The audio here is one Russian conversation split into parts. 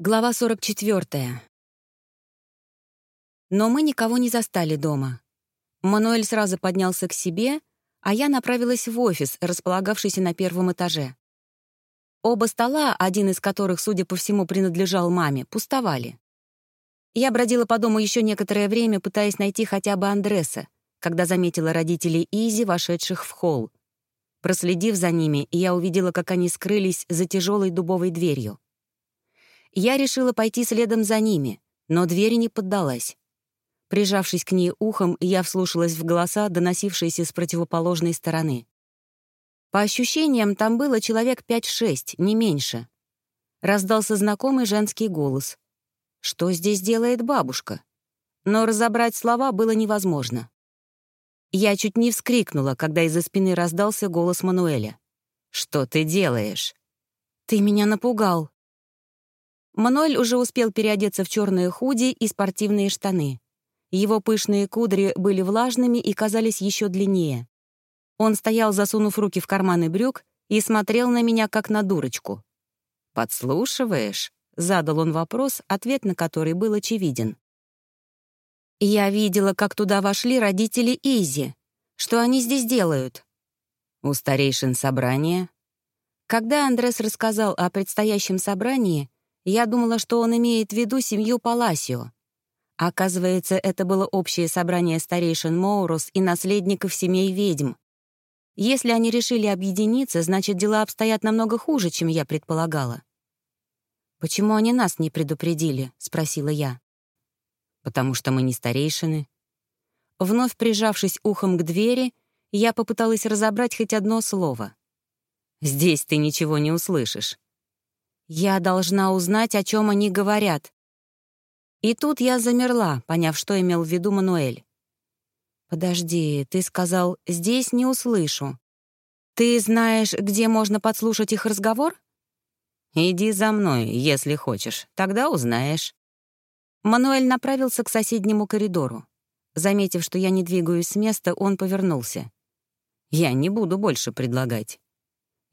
Глава 44. Но мы никого не застали дома. Мануэль сразу поднялся к себе, а я направилась в офис, располагавшийся на первом этаже. Оба стола, один из которых, судя по всему, принадлежал маме, пустовали. Я бродила по дому еще некоторое время, пытаясь найти хотя бы Андреса, когда заметила родителей Изи, вошедших в холл. Проследив за ними, я увидела, как они скрылись за тяжелой дубовой дверью. Я решила пойти следом за ними, но дверь не поддалась. Прижавшись к ней ухом, я вслушалась в голоса, доносившиеся с противоположной стороны. По ощущениям, там было человек пять-шесть, не меньше. Раздался знакомый женский голос. Что здесь делает бабушка? Но разобрать слова было невозможно. Я чуть не вскрикнула, когда из-за спины раздался голос Мануэля. «Что ты делаешь?» «Ты меня напугал», Мануэль уже успел переодеться в черные худи и спортивные штаны. Его пышные кудри были влажными и казались еще длиннее. Он стоял, засунув руки в карманы брюк, и смотрел на меня, как на дурочку. «Подслушиваешь?» — задал он вопрос, ответ на который был очевиден. «Я видела, как туда вошли родители Изи. Что они здесь делают?» «У старейшин собрания». Когда Андрес рассказал о предстоящем собрании, я думала, что он имеет в виду семью Паласио. Оказывается, это было общее собрание старейшин Моурус и наследников семей ведьм. Если они решили объединиться, значит, дела обстоят намного хуже, чем я предполагала. «Почему они нас не предупредили?» — спросила я. «Потому что мы не старейшины». Вновь прижавшись ухом к двери, я попыталась разобрать хоть одно слово. «Здесь ты ничего не услышишь. Я должна узнать, о чем они говорят. И тут я замерла, поняв, что имел в виду Мануэль. «Подожди, ты сказал, здесь не услышу. Ты знаешь, где можно подслушать их разговор?» «Иди за мной, если хочешь, тогда узнаешь». Мануэль направился к соседнему коридору. Заметив, что я не двигаюсь с места, он повернулся. «Я не буду больше предлагать».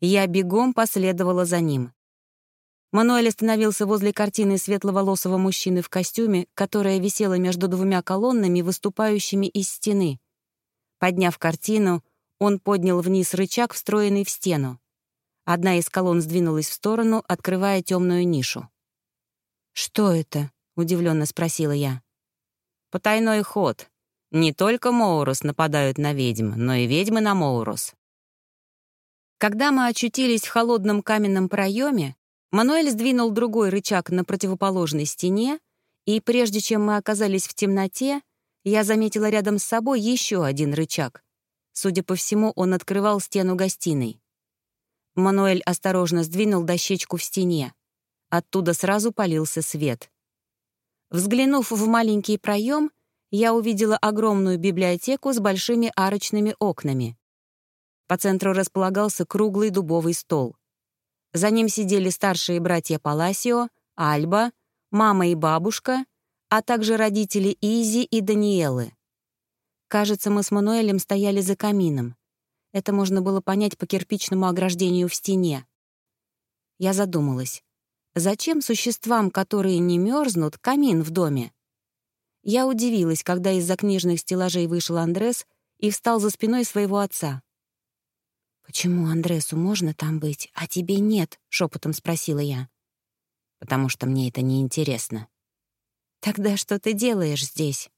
Я бегом последовала за ним. Мануэль остановился возле картины светловолосого мужчины в костюме, которая висела между двумя колоннами, выступающими из стены. Подняв картину, он поднял вниз рычаг, встроенный в стену. Одна из колонн сдвинулась в сторону, открывая темную нишу. «Что это?» — удивленно спросила я. «Потайной ход. Не только Моурус нападают на ведьм, но и ведьмы на Моурус». Когда мы очутились в холодном каменном проеме, Мануэль сдвинул другой рычаг на противоположной стене, и прежде чем мы оказались в темноте, я заметила рядом с собой еще один рычаг. Судя по всему, он открывал стену гостиной. Мануэль осторожно сдвинул дощечку в стене. Оттуда сразу полился свет. Взглянув в маленький проем, я увидела огромную библиотеку с большими арочными окнами. По центру располагался круглый дубовый стол. За ним сидели старшие братья Паласио, Альба, мама и бабушка, а также родители Изи и Даниэлы. Кажется, мы с Мануэлем стояли за камином. Это можно было понять по кирпичному ограждению в стене. Я задумалась. Зачем существам, которые не мерзнут, камин в доме? Я удивилась, когда из-за книжных стеллажей вышел Андрес и встал за спиной своего отца. «Почему Андресу можно там быть, а тебе нет?» — шепотом спросила я. «Потому что мне это не интересно. «Тогда что ты делаешь здесь?»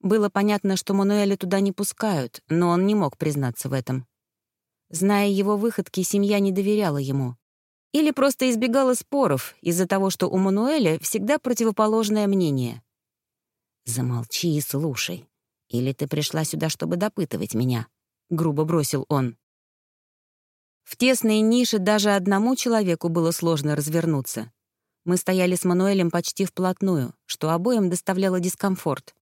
Было понятно, что Мануэля туда не пускают, но он не мог признаться в этом. Зная его выходки, семья не доверяла ему. Или просто избегала споров из-за того, что у Мануэля всегда противоположное мнение. «Замолчи и слушай. Или ты пришла сюда, чтобы допытывать меня?» — грубо бросил он. В тесной нише даже одному человеку было сложно развернуться. Мы стояли с Мануэлем почти вплотную, что обоим доставляло дискомфорт.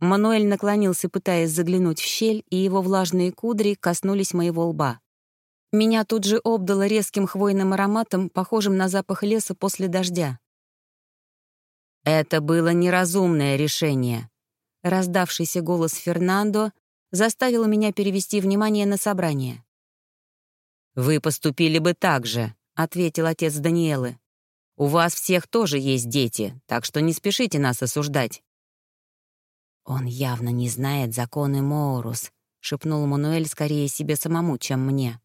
Мануэль наклонился, пытаясь заглянуть в щель, и его влажные кудри коснулись моего лба. Меня тут же обдало резким хвойным ароматом, похожим на запах леса после дождя. «Это было неразумное решение», — раздавшийся голос Фернандо заставил меня перевести внимание на собрание. «Вы поступили бы так же», — ответил отец Даниэлы. У вас всех тоже есть дети, так что не спешите нас осуждать». «Он явно не знает законы Моурус», — шепнул Мануэль скорее себе самому, чем мне.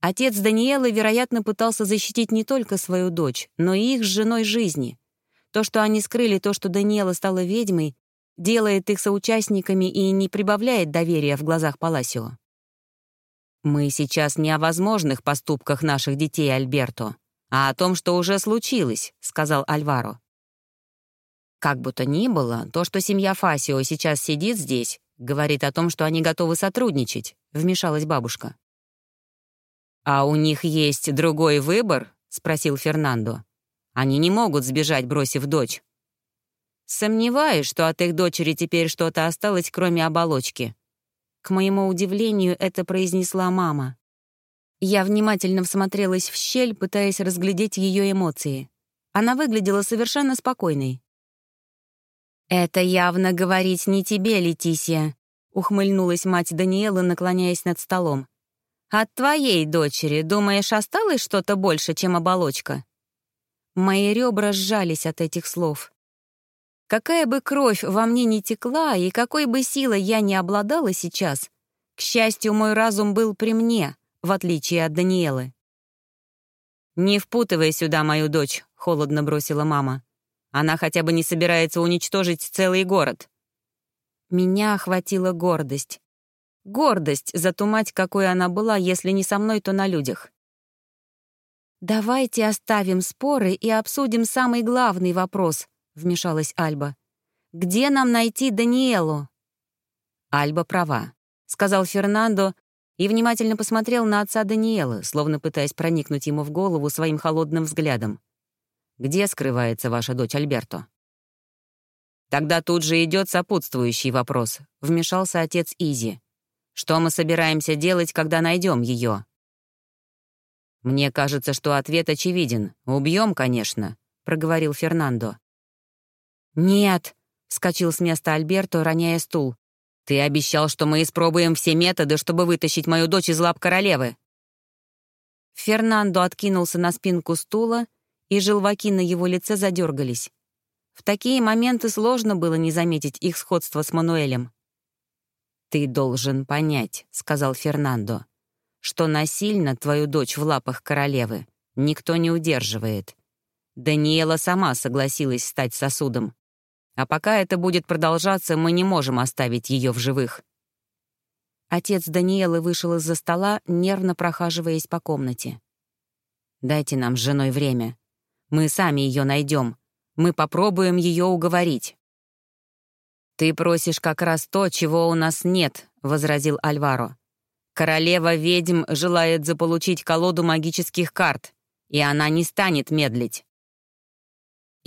Отец Даниэлы, вероятно, пытался защитить не только свою дочь, но и их с женой жизни. То, что они скрыли то, что Даниэла стала ведьмой, делает их соучастниками и не прибавляет доверия в глазах Паласио. «Мы сейчас не о возможных поступках наших детей, Альберто, а о том, что уже случилось», — сказал Альваро. Как бы то ни было, то, что семья Фасио сейчас сидит здесь, говорит о том, что они готовы сотрудничать, — вмешалась бабушка. «А у них есть другой выбор?» — спросил Фернандо. «Они не могут сбежать, бросив дочь». Сомневаюсь, что от их дочери теперь что-то осталось, кроме оболочки. К моему удивлению, это произнесла мама. Я внимательно всмотрелась в щель, пытаясь разглядеть ее эмоции. Она выглядела совершенно спокойной. «Это явно говорить не тебе, Летисия», — ухмыльнулась мать Даниэлы, наклоняясь над столом. От твоей дочери, думаешь, осталось что-то больше, чем оболочка?» Мои ребра сжались от этих слов. Какая бы кровь во мне не текла и какой бы силой я не обладала сейчас, к счастью, мой разум был при мне, в отличие от Даниэлы. «Не впутывай сюда мою дочь», — холодно бросила мама. «Она хотя бы не собирается уничтожить целый город». Меня охватила гордость. Гордость за ту мать, какой она была, если не со мной, то на людях. «Давайте оставим споры и обсудим самый главный вопрос», — вмешалась Альба. «Где нам найти Даниэлу?» «Альба права», — сказал Фернандо и внимательно посмотрел на отца Даниэлы, словно пытаясь проникнуть ему в голову своим холодным взглядом. «Где скрывается ваша дочь Альберто?» «Тогда тут же идет сопутствующий вопрос», — вмешался отец Изи. Что мы собираемся делать, когда найдем ее? Мне кажется, что ответ очевиден. Убьем, конечно, проговорил Фернандо. Нет, вскочил с места Альберто, роняя стул. Ты обещал, что мы испробуем все методы, чтобы вытащить мою дочь из лап королевы. Фернандо откинулся на спинку стула, и желваки на его лице задергались. В такие моменты сложно было не заметить их сходство с Мануэлем. «Ты должен понять», — сказал Фернандо, «что насильно твою дочь в лапах королевы никто не удерживает. Даниэла сама согласилась стать сосудом. А пока это будет продолжаться, мы не можем оставить ее в живых». Отец Даниэлы вышел из-за стола, нервно прохаживаясь по комнате. «Дайте нам с женой время. Мы сами ее найдем. Мы попробуем ее уговорить». «Ты просишь как раз то, чего у нас нет», — возразил Альваро. «Королева ведьм желает заполучить колоду магических карт, и она не станет медлить».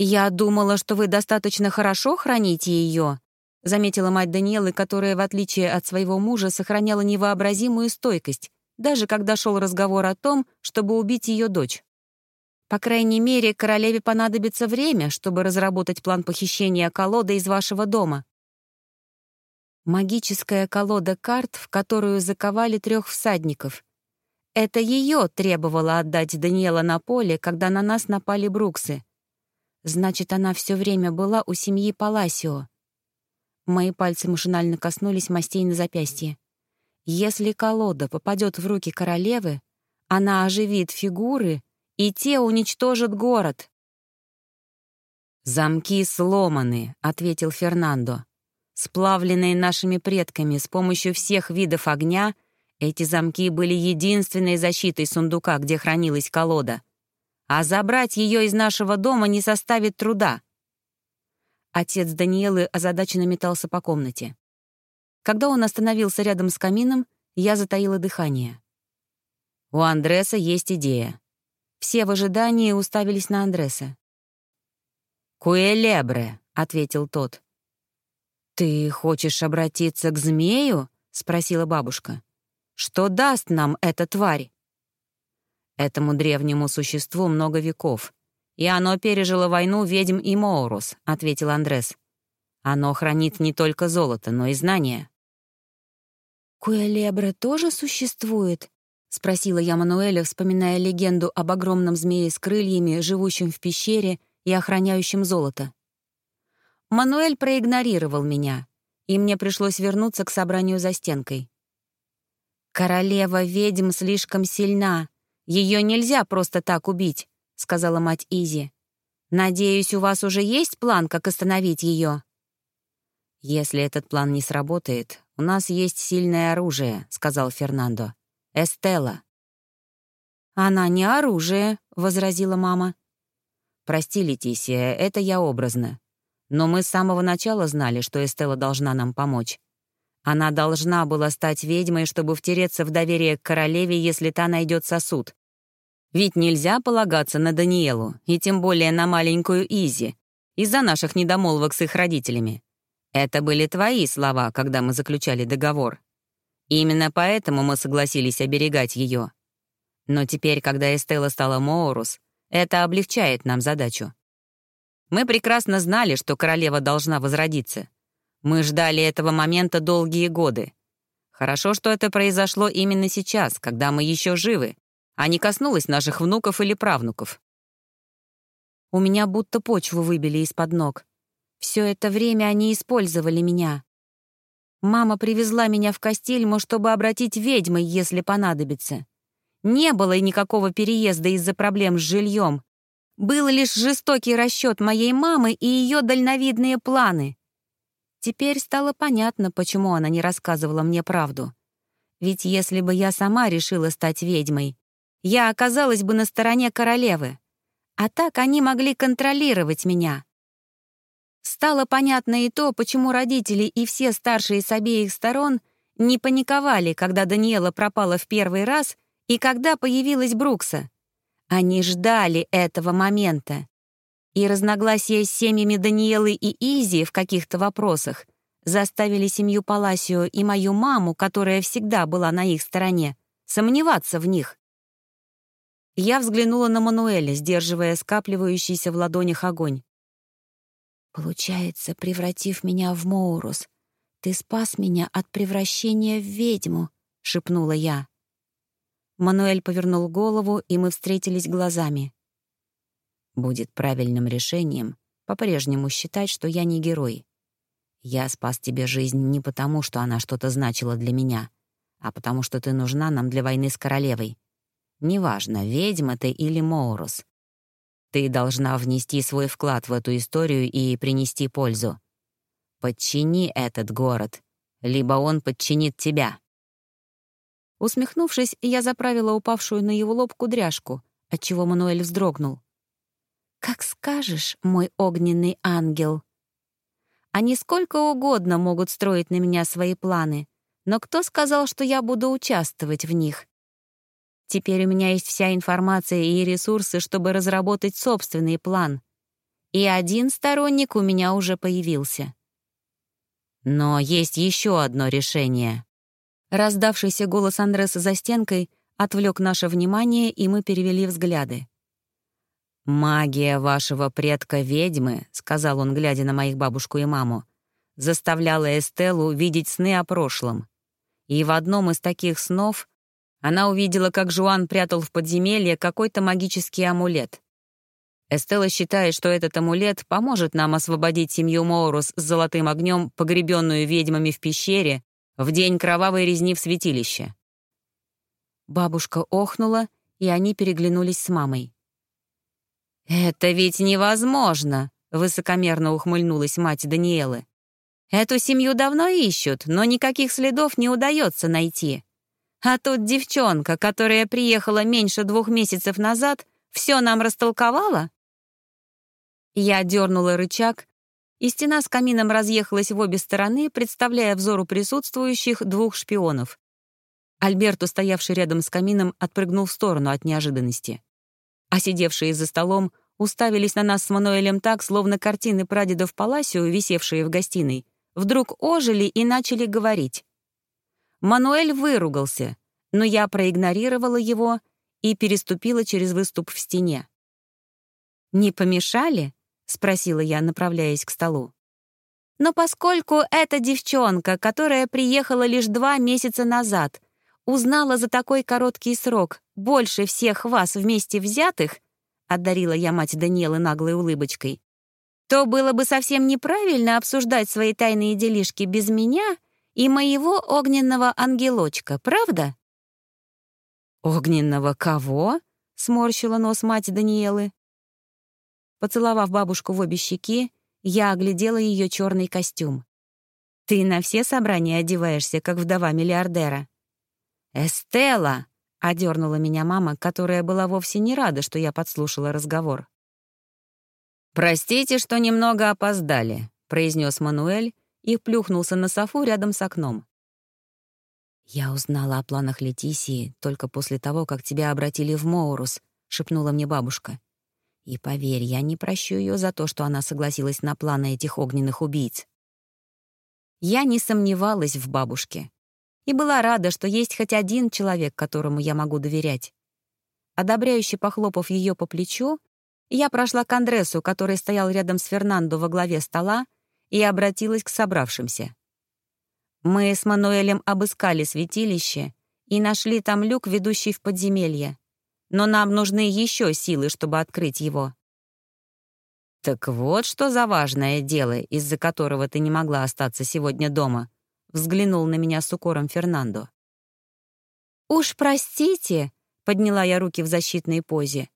«Я думала, что вы достаточно хорошо храните ее», — заметила мать Даниэлы, которая, в отличие от своего мужа, сохраняла невообразимую стойкость, даже когда шел разговор о том, чтобы убить ее дочь. По крайней мере, королеве понадобится время, чтобы разработать план похищения колоды из вашего дома. Магическая колода карт, в которую заковали трех всадников. Это ее требовало отдать Даниэла на поле, когда на нас напали Бруксы. Значит, она все время была у семьи Паласио. Мои пальцы машинально коснулись мастей на запястье. Если колода попадет в руки королевы, она оживит фигуры, и те уничтожат город. «Замки сломаны», — ответил Фернандо. Сплавленные нашими предками с помощью всех видов огня, эти замки были единственной защитой сундука, где хранилась колода. А забрать ее из нашего дома не составит труда. Отец Даниэлы озадаченно метался по комнате. Когда он остановился рядом с камином, я затаила дыхание. У Андреса есть идея. Все в ожидании уставились на Андреса. «Куэлебре», — ответил тот. «Ты хочешь обратиться к змею?» — спросила бабушка. «Что даст нам эта тварь?» «Этому древнему существу много веков, и оно пережило войну ведьм и Моурус», — ответил Андрес. «Оно хранит не только золото, но и знания». «Куэлебре тоже существует?» спросила я Мануэля, вспоминая легенду об огромном змее с крыльями, живущем в пещере и охраняющем золото. Мануэль проигнорировал меня, и мне пришлось вернуться к собранию за стенкой. «Королева ведьм слишком сильна. Ее нельзя просто так убить», — сказала мать Изи. «Надеюсь, у вас уже есть план, как остановить ее?» «Если этот план не сработает, у нас есть сильное оружие», — сказал Фернандо. Эстела». «Она не оружие», — возразила мама. «Прости, Летисия, это я образно. Но мы с самого начала знали, что Эстела должна нам помочь. Она должна была стать ведьмой, чтобы втереться в доверие к королеве, если та найдет сосуд. Ведь нельзя полагаться на Даниэлу, и тем более на маленькую Изи, из-за наших недомолвок с их родителями. Это были твои слова, когда мы заключали договор. Именно поэтому мы согласились оберегать ее. Но теперь, когда Эстелла стала Моурус, это облегчает нам задачу. Мы прекрасно знали, что королева должна возродиться. Мы ждали этого момента долгие годы. Хорошо, что это произошло именно сейчас, когда мы еще живы, а не коснулось наших внуков или правнуков. У меня будто почву выбили из-под ног. Все это время они использовали меня. Мама привезла меня в Костельму, чтобы обратить ведьмой, если понадобится. Не было никакого переезда из-за проблем с жильем. Был лишь жестокий расчет моей мамы и ее дальновидные планы. Теперь стало понятно, почему она не рассказывала мне правду. Ведь если бы я сама решила стать ведьмой, я оказалась бы на стороне королевы. А так они могли контролировать меня. Стало понятно и то, почему родители и все старшие с обеих сторон не паниковали, когда Даниэла пропала в первый раз и когда появилась Брукса. Они ждали этого момента. И разногласия с семьями Даниэлы и Изи в каких-то вопросах заставили семью Паласио и мою маму, которая всегда была на их стороне, сомневаться в них. Я взглянула на Мануэля, сдерживая скапливающийся в ладонях огонь. Получается, превратив меня в Моурус, ты спас меня от превращения в ведьму, шепнула я. Мануэль повернул голову, и мы встретились глазами. Будет правильным решением по-прежнему считать, что я не герой. Я спас тебе жизнь не потому, что она что-то значила для меня, а потому что ты нужна нам для войны с королевой. Неважно, ведьма ты или Моурус. Ты должна внести свой вклад в эту историю и принести пользу. Подчини этот город, либо он подчинит тебя». Усмехнувшись, я заправила упавшую на его лоб кудряшку, отчего Мануэль вздрогнул. «Как скажешь, мой огненный ангел». Они сколько угодно могут строить на меня свои планы, но кто сказал, что я буду участвовать в них? Теперь у меня есть вся информация и ресурсы, чтобы разработать собственный план. И один сторонник у меня уже появился. Но есть еще одно решение. Раздавшийся голос Андреса за стенкой отвлек наше внимание, и мы перевели взгляды. «Магия вашего предка-ведьмы», — сказал он, глядя на моих бабушку и маму, заставляла Эстеллу видеть сны о прошлом. И в одном из таких снов она увидела, как Жуан прятал в подземелье какой-то магический амулет. Эстелла считает, что этот амулет поможет нам освободить семью Моурус с золотым огнем, погребенную ведьмами в пещере, в день кровавой резни в святилище. Бабушка охнула, и они переглянулись с мамой. «Это ведь невозможно!» — высокомерно ухмыльнулась мать Даниэлы. «Эту семью давно ищут, но никаких следов не удается найти. А тут девчонка, которая приехала меньше двух месяцев назад, все нам растолковала?» Я дернула рычаг, и стена с камином разъехалась в обе стороны, представляя взору присутствующих двух шпионов. Альберт, стоявший рядом с камином, отпрыгнул в сторону от неожиданности. А сидевшие за столом уставились на нас с Мануэлем так, словно картины прадедов Паласио, висевшие в гостиной, вдруг ожили и начали говорить. Мануэль выругался, но я проигнорировала его и переступила через выступ в стене. «Не помешали?» — спросила я, направляясь к столу. «Но поскольку эта девчонка, которая приехала лишь два месяца назад, узнала за такой короткий срок больше всех вас вместе взятых, одарила я мать Даниэлы наглой улыбочкой, то было бы совсем неправильно обсуждать свои тайные делишки без меня и моего огненного ангелочка, правда? «Огненного кого?» — сморщила нос мать Даниэлы. Поцеловав бабушку в обе щеки, я оглядела ее черный костюм. «Ты на все собрания одеваешься, как вдова миллиардера?» «Эстелла!» — одернула меня мама, которая была вовсе не рада, что я подслушала разговор. «Простите, что немного опоздали», — произнес Мануэль и плюхнулся на софу рядом с окном. «Я узнала о планах Летисии только после того, как тебя обратили в Моурус», — шепнула мне бабушка. И поверь, я не прощу ее за то, что она согласилась на планы этих огненных убийц. Я не сомневалась в бабушке и была рада, что есть хоть один человек, которому я могу доверять. Одобряюще похлопав ее по плечу, я прошла к Андресу, который стоял рядом с Фернандо во главе стола, и обратилась к собравшимся. Мы с Мануэлем обыскали святилище и нашли там люк, ведущий в подземелье но нам нужны еще силы, чтобы открыть его». «Так вот, что за важное дело, из-за которого ты не могла остаться сегодня дома», — взглянул на меня с укором Фернандо. «Уж простите», — подняла я руки в защитной позе,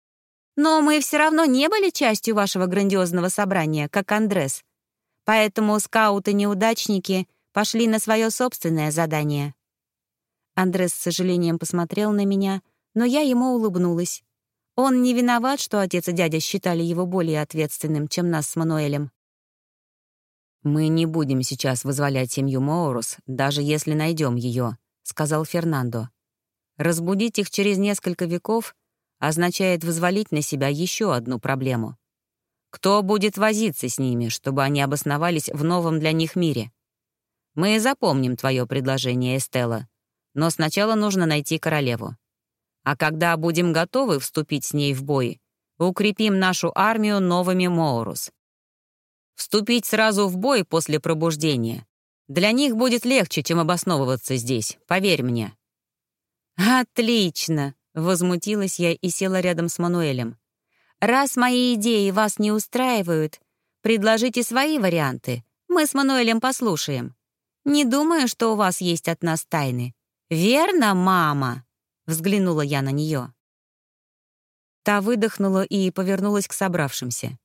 «но мы все равно не были частью вашего грандиозного собрания, как Андрес. Поэтому скауты-неудачники пошли на свое собственное задание». Андрес с сожалением посмотрел на меня — но я ему улыбнулась. Он не виноват, что отец и дядя считали его более ответственным, чем нас с Мануэлем. «Мы не будем сейчас вызволять семью Моурус, даже если найдем ее», — сказал Фернандо. «Разбудить их через несколько веков означает вызволить на себя еще одну проблему. Кто будет возиться с ними, чтобы они обосновались в новом для них мире? Мы запомним твое предложение, Эстелла, но сначала нужно найти королеву. А когда будем готовы вступить с ней в бой, укрепим нашу армию новыми Моурус. Вступить сразу в бой после пробуждения. Для них будет легче, чем обосновываться здесь, поверь мне». «Отлично!» — возмутилась я и села рядом с Мануэлем. «Раз мои идеи вас не устраивают, предложите свои варианты. Мы с Мануэлем послушаем. Не думаю, что у вас есть от нас тайны. Верно, мама?» Взглянула я на нее. Та выдохнула и повернулась к собравшимся.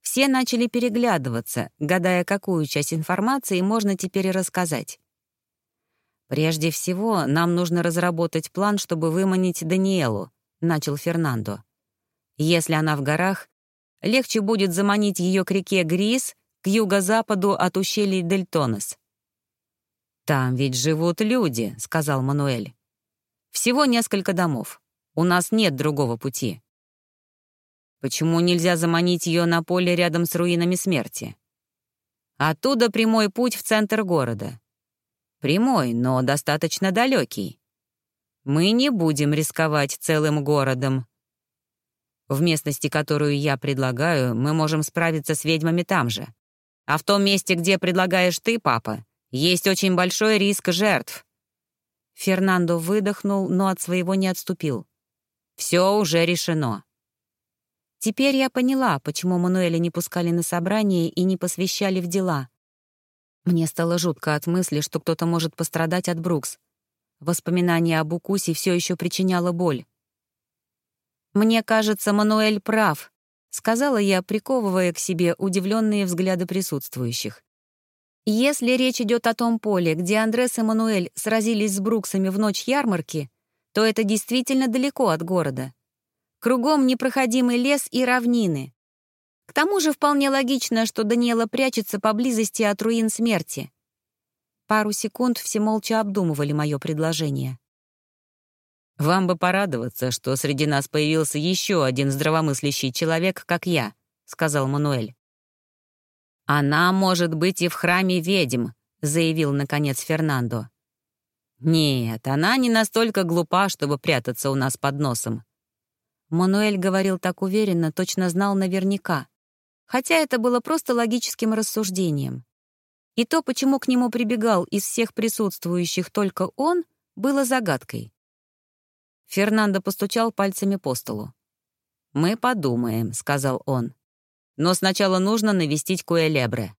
Все начали переглядываться, гадая, какую часть информации можно теперь рассказать. «Прежде всего, нам нужно разработать план, чтобы выманить Даниэлу», — начал Фернандо. «Если она в горах, легче будет заманить ее к реке Грис, к юго-западу от ущелий Дельтонес». «Там ведь живут люди», — сказал Мануэль. Всего несколько домов. У нас нет другого пути. Почему нельзя заманить ее на поле рядом с руинами смерти? Оттуда прямой путь в центр города. Прямой, но достаточно далекий. Мы не будем рисковать целым городом. В местности, которую я предлагаю, мы можем справиться с ведьмами там же. А в том месте, где предлагаешь ты, папа, есть очень большой риск жертв. Фернандо выдохнул, но от своего не отступил. «Все уже решено». Теперь я поняла, почему Мануэля не пускали на собрание и не посвящали в дела. Мне стало жутко от мысли, что кто-то может пострадать от Брукс. Воспоминание об укусе все еще причиняло боль. «Мне кажется, Мануэль прав», — сказала я, приковывая к себе удивленные взгляды присутствующих. Если речь идет о том поле, где Андрес и Мануэль сразились с Бруксами в ночь ярмарки, то это действительно далеко от города. Кругом непроходимый лес и равнины. К тому же вполне логично, что Даниэла прячется поблизости от руин смерти. Пару секунд все молча обдумывали мое предложение. «Вам бы порадоваться, что среди нас появился еще один здравомыслящий человек, как я», — сказал Мануэль. «Она может быть и в храме ведьм», — заявил, наконец, Фернандо. «Нет, она не настолько глупа, чтобы прятаться у нас под носом». Мануэль говорил так уверенно, точно знал наверняка. Хотя это было просто логическим рассуждением. И то, почему к нему прибегал из всех присутствующих только он, было загадкой. Фернандо постучал пальцами по столу. «Мы подумаем», — сказал он. «Но сначала нужно навестить Куэлебре».